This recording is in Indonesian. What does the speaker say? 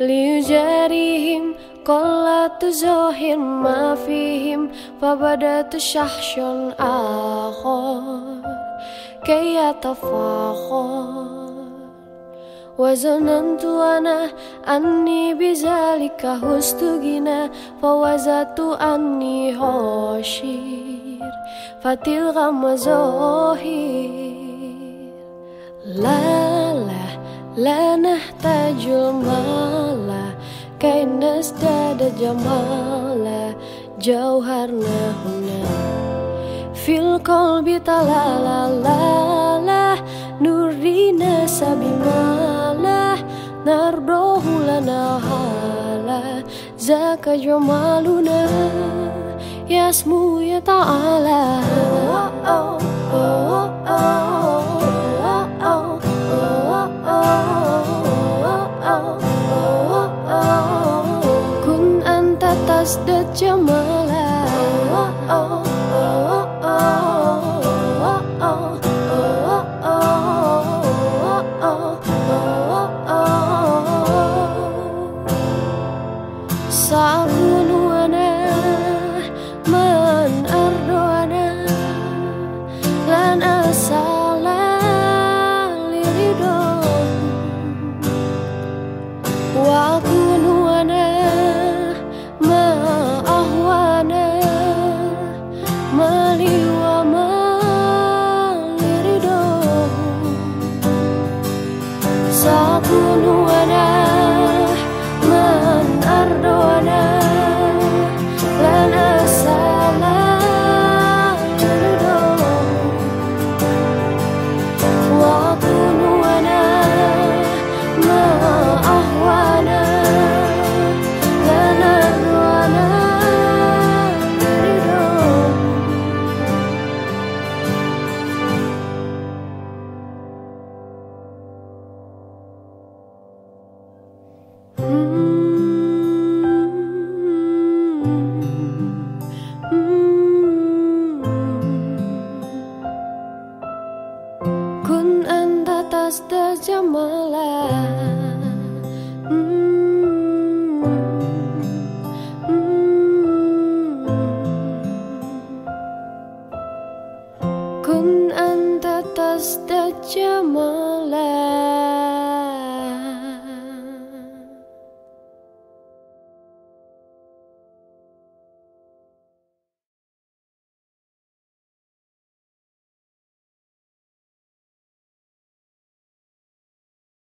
ليجاريهم قلة زهر ما فيهم فبدأت شحش آخر كي يتفاخر وظننت أنا أني بذلك هست غنى فوجدت أني هاشير فتلك مظاهر لا لا لا نحتاج المال كي نزداد جمالا جوهرنا هنا في القلب تلالا لا لا نورينا سبيمالا نرضاه لنا هالا ذاك جمالنا يسمو يتعالى كن is that you're my life. Oh, oh, oh, Sorry. Mm-hmm. Mm-hmm. Kun llamarla. كن أنت تستجمل